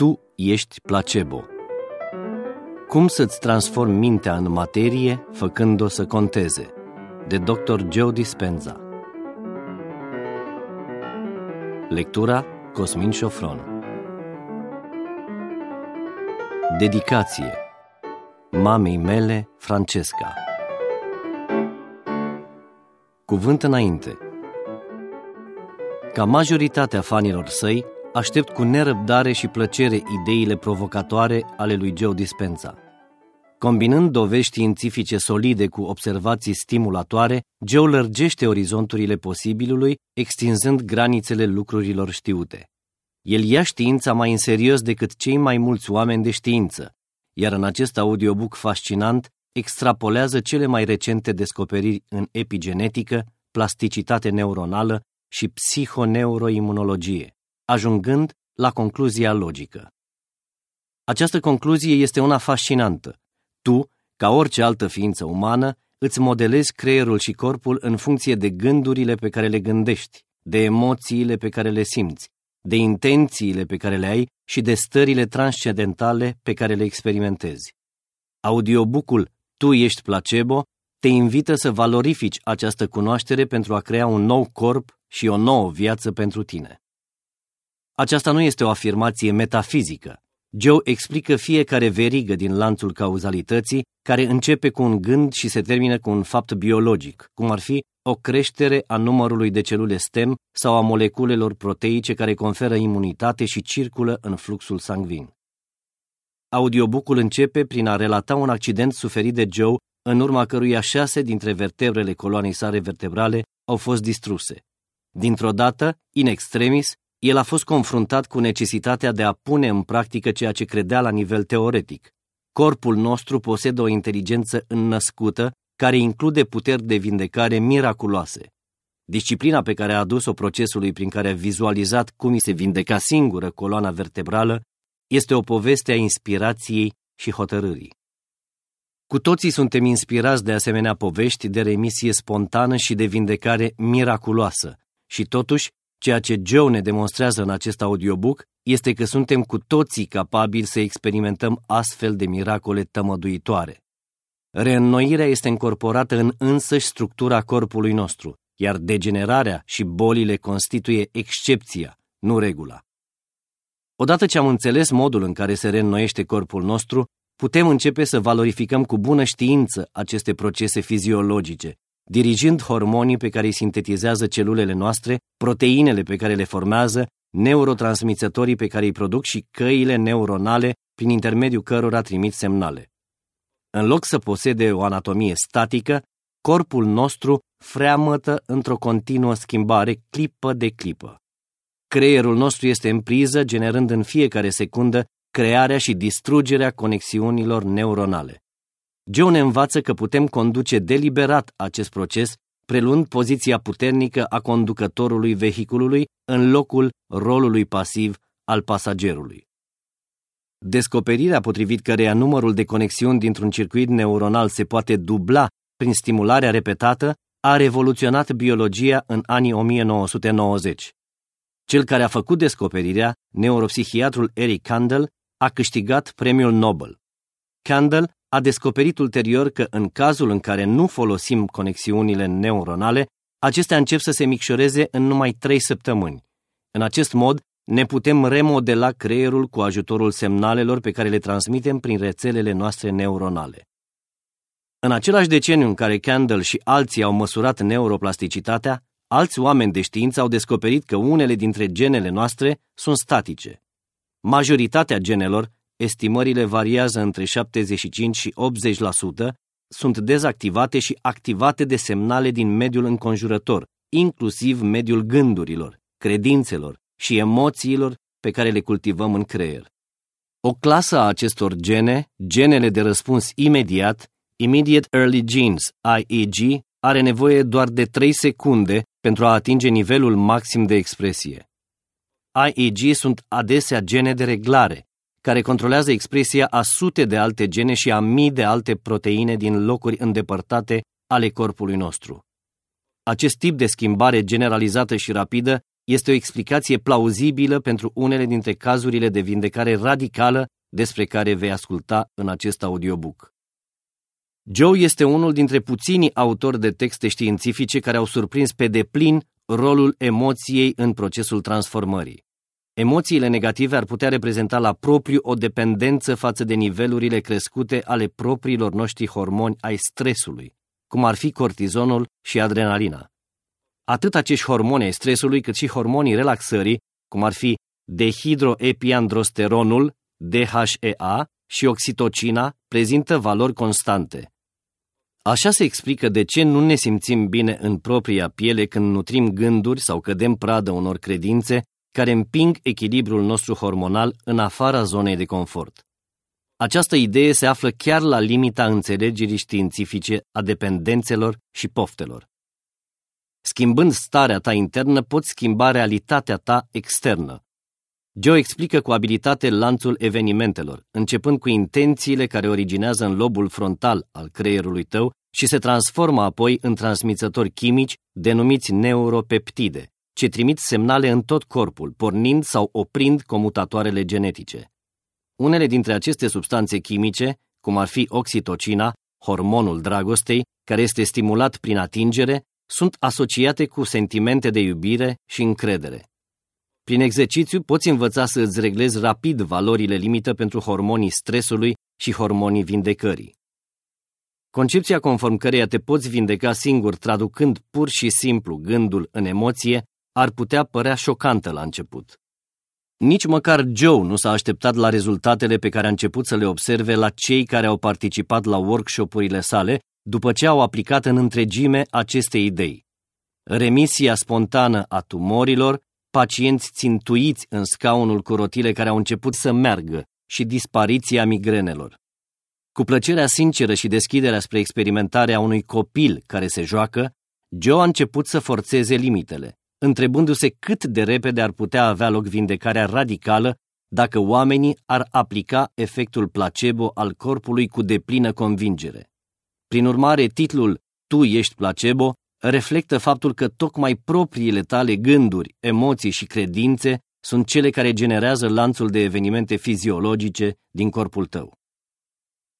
Tu ești placebo. Cum să-ți transformi mintea în materie, făcând-o să conteze? De Dr. Joe Dispenza Lectura Cosmin Șofron Dedicație Mamei mele, Francesca Cuvânt înainte Ca majoritatea fanilor săi, aștept cu nerăbdare și plăcere ideile provocatoare ale lui Joe Dispenza. Combinând dovezi științifice solide cu observații stimulatoare, Joe lărgește orizonturile posibilului, extinzând granițele lucrurilor știute. El ia știința mai în serios decât cei mai mulți oameni de știință, iar în acest audiobook fascinant extrapolează cele mai recente descoperiri în epigenetică, plasticitate neuronală și psihoneuroimunologie ajungând la concluzia logică. Această concluzie este una fascinantă. Tu, ca orice altă ființă umană, îți modelezi creierul și corpul în funcție de gândurile pe care le gândești, de emoțiile pe care le simți, de intențiile pe care le ai și de stările transcendentale pe care le experimentezi. Audiobookul Tu ești placebo te invită să valorifici această cunoaștere pentru a crea un nou corp și o nouă viață pentru tine. Aceasta nu este o afirmație metafizică. Joe explică fiecare verigă din lanțul cauzalității, care începe cu un gând și se termină cu un fapt biologic, cum ar fi o creștere a numărului de celule stem sau a moleculelor proteice care conferă imunitate și circulă în fluxul sanguin. Audiobookul începe prin a relata un accident suferit de Joe, în urma căruia șase dintre vertebrele coloanei sale vertebrale au fost distruse. Dintr-o dată, in extremis, el a fost confruntat cu necesitatea de a pune în practică ceea ce credea la nivel teoretic. Corpul nostru posedă o inteligență înnăscută care include puteri de vindecare miraculoase. Disciplina pe care a adus-o procesului prin care a vizualizat cum îi se vindeca singură coloana vertebrală este o poveste a inspirației și hotărârii. Cu toții suntem inspirați de asemenea povești de remisie spontană și de vindecare miraculoasă, și totuși Ceea ce Joe ne demonstrează în acest audiobook este că suntem cu toții capabili să experimentăm astfel de miracole tămăduitoare. Reînnoirea este încorporată în însăși structura corpului nostru, iar degenerarea și bolile constituie excepția, nu regula. Odată ce am înțeles modul în care se reînnoiește corpul nostru, putem începe să valorificăm cu bună știință aceste procese fiziologice dirigind hormonii pe care îi sintetizează celulele noastre, proteinele pe care le formează, neurotransmițătorii pe care îi produc și căile neuronale prin intermediul cărora trimit semnale. În loc să posede o anatomie statică, corpul nostru freamătă într-o continuă schimbare clipă de clipă. Creierul nostru este în priză, generând în fiecare secundă crearea și distrugerea conexiunilor neuronale. Joe ne învață că putem conduce deliberat acest proces, preluând poziția puternică a conducătorului vehiculului în locul rolului pasiv al pasagerului. Descoperirea potrivit căreia numărul de conexiuni dintr-un circuit neuronal se poate dubla prin stimularea repetată a revoluționat biologia în anii 1990. Cel care a făcut descoperirea, neuropsihiatrul Eric Kandel, a câștigat premiul Nobel. Kandel a descoperit ulterior că în cazul în care nu folosim conexiunile neuronale, acestea încep să se micșoreze în numai 3 săptămâni. În acest mod, ne putem remodela creierul cu ajutorul semnalelor pe care le transmitem prin rețelele noastre neuronale. În același deceniu în care Candle și alții au măsurat neuroplasticitatea, alți oameni de știință au descoperit că unele dintre genele noastre sunt statice. Majoritatea genelor estimările variază între 75 și 80%, sunt dezactivate și activate de semnale din mediul înconjurător, inclusiv mediul gândurilor, credințelor și emoțiilor pe care le cultivăm în creier. O clasă a acestor gene, genele de răspuns imediat, Immediate Early Genes, IEG, are nevoie doar de 3 secunde pentru a atinge nivelul maxim de expresie. IEG sunt adesea gene de reglare, care controlează expresia a sute de alte gene și a mii de alte proteine din locuri îndepărtate ale corpului nostru. Acest tip de schimbare generalizată și rapidă este o explicație plauzibilă pentru unele dintre cazurile de vindecare radicală despre care vei asculta în acest audiobook. Joe este unul dintre puținii autori de texte științifice care au surprins pe deplin rolul emoției în procesul transformării. Emoțiile negative ar putea reprezenta la propriu o dependență față de nivelurile crescute ale propriilor noștri hormoni ai stresului, cum ar fi cortizonul și adrenalina. Atât acești hormoni ai stresului, cât și hormonii relaxării, cum ar fi dehidroepiandrosteronul, DHEA, și oxitocina, prezintă valori constante. Așa se explică de ce nu ne simțim bine în propria piele când nutrim gânduri sau cădem pradă unor credințe care împing echilibrul nostru hormonal în afara zonei de confort. Această idee se află chiar la limita înțelegerii științifice a dependențelor și poftelor. Schimbând starea ta internă, poți schimba realitatea ta externă. Joe explică cu abilitate lanțul evenimentelor, începând cu intențiile care originează în lobul frontal al creierului tău și se transformă apoi în transmițători chimici denumiți neuropeptide, ce trimit semnale în tot corpul, pornind sau oprind comutatoarele genetice. Unele dintre aceste substanțe chimice, cum ar fi oxitocina, hormonul dragostei, care este stimulat prin atingere, sunt asociate cu sentimente de iubire și încredere. Prin exercițiu poți învăța să îți reglezi rapid valorile limită pentru hormonii stresului și hormonii vindecării. Concepția conform căreia te poți vindeca singur traducând pur și simplu gândul în emoție ar putea părea șocantă la început. Nici măcar Joe nu s-a așteptat la rezultatele pe care a început să le observe la cei care au participat la workshopurile sale după ce au aplicat în întregime aceste idei. Remisia spontană a tumorilor, pacienți țintuiți în scaunul cu rotile care au început să meargă și dispariția migrenelor. Cu plăcerea sinceră și deschiderea spre experimentarea unui copil care se joacă, Joe a început să forțeze limitele, întrebându-se cât de repede ar putea avea loc vindecarea radicală dacă oamenii ar aplica efectul placebo al corpului cu deplină convingere. Prin urmare, titlul Tu ești placebo reflectă faptul că tocmai propriile tale gânduri, emoții și credințe sunt cele care generează lanțul de evenimente fiziologice din corpul tău.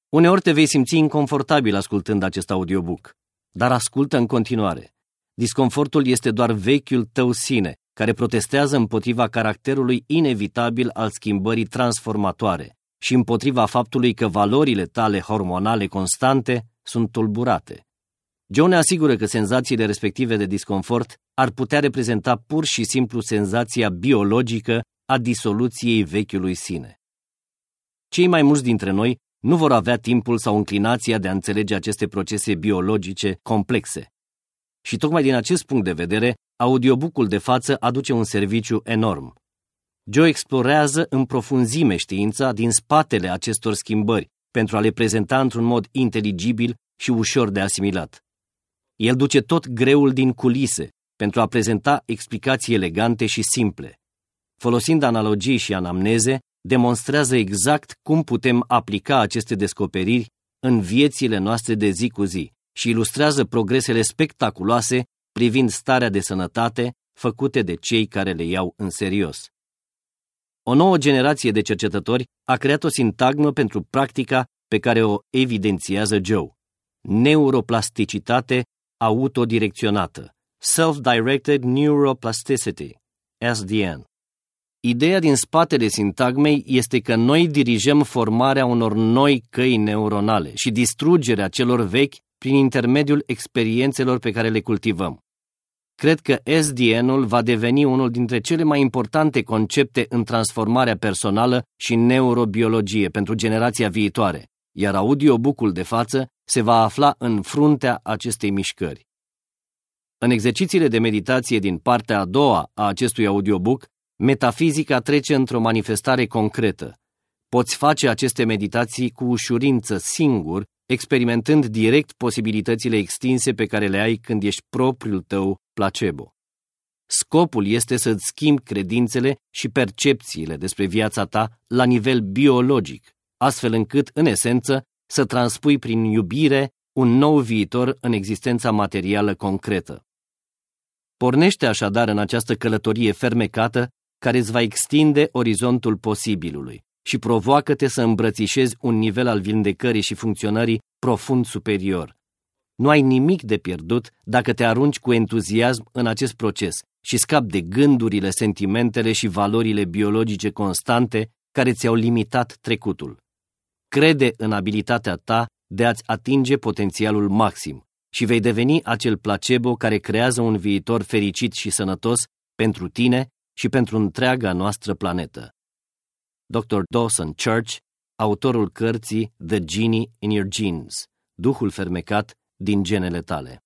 Uneori te vei simți inconfortabil ascultând acest audiobook, dar ascultă în continuare. Disconfortul este doar vechiul tău sine, care protestează împotriva caracterului inevitabil al schimbării transformatoare și împotriva faptului că valorile tale hormonale constante sunt tulburate. John ne asigură că senzațiile respective de disconfort ar putea reprezenta pur și simplu senzația biologică a disoluției vechiului sine. Cei mai mulți dintre noi nu vor avea timpul sau înclinația de a înțelege aceste procese biologice complexe. Și tocmai din acest punct de vedere, audiobookul de față aduce un serviciu enorm. Joe explorează în profunzime știința din spatele acestor schimbări pentru a le prezenta într-un mod inteligibil și ușor de asimilat. El duce tot greul din culise pentru a prezenta explicații elegante și simple. Folosind analogii și anamneze, demonstrează exact cum putem aplica aceste descoperiri în viețile noastre de zi cu zi și ilustrează progresele spectaculoase privind starea de sănătate făcute de cei care le iau în serios. O nouă generație de cercetători a creat o sintagmă pentru practica pe care o evidențiază Joe. Neuroplasticitate autodirecționată. Self-Directed Neuroplasticity, SDN. Ideea din spatele sintagmei este că noi dirijăm formarea unor noi căi neuronale și distrugerea celor vechi prin intermediul experiențelor pe care le cultivăm. Cred că SDN-ul va deveni unul dintre cele mai importante concepte în transformarea personală și neurobiologie pentru generația viitoare, iar audiobook-ul de față se va afla în fruntea acestei mișcări. În exercițiile de meditație din partea a doua a acestui audiobook, metafizica trece într-o manifestare concretă. Poți face aceste meditații cu ușurință singur, experimentând direct posibilitățile extinse pe care le ai când ești propriul tău placebo. Scopul este să-ți schimbi credințele și percepțiile despre viața ta la nivel biologic, astfel încât, în esență, să transpui prin iubire un nou viitor în existența materială concretă. Pornește așadar în această călătorie fermecată care îți va extinde orizontul posibilului și provoacă-te să îmbrățișezi un nivel al vindecării și funcționării profund superior. Nu ai nimic de pierdut dacă te arunci cu entuziasm în acest proces și scapi de gândurile, sentimentele și valorile biologice constante care ți-au limitat trecutul. Crede în abilitatea ta de a-ți atinge potențialul maxim și vei deveni acel placebo care creează un viitor fericit și sănătos pentru tine și pentru întreaga noastră planetă. Dr. Dawson Church, autorul cărții The Genie in Your Genes, Duhul fermecat din genele tale.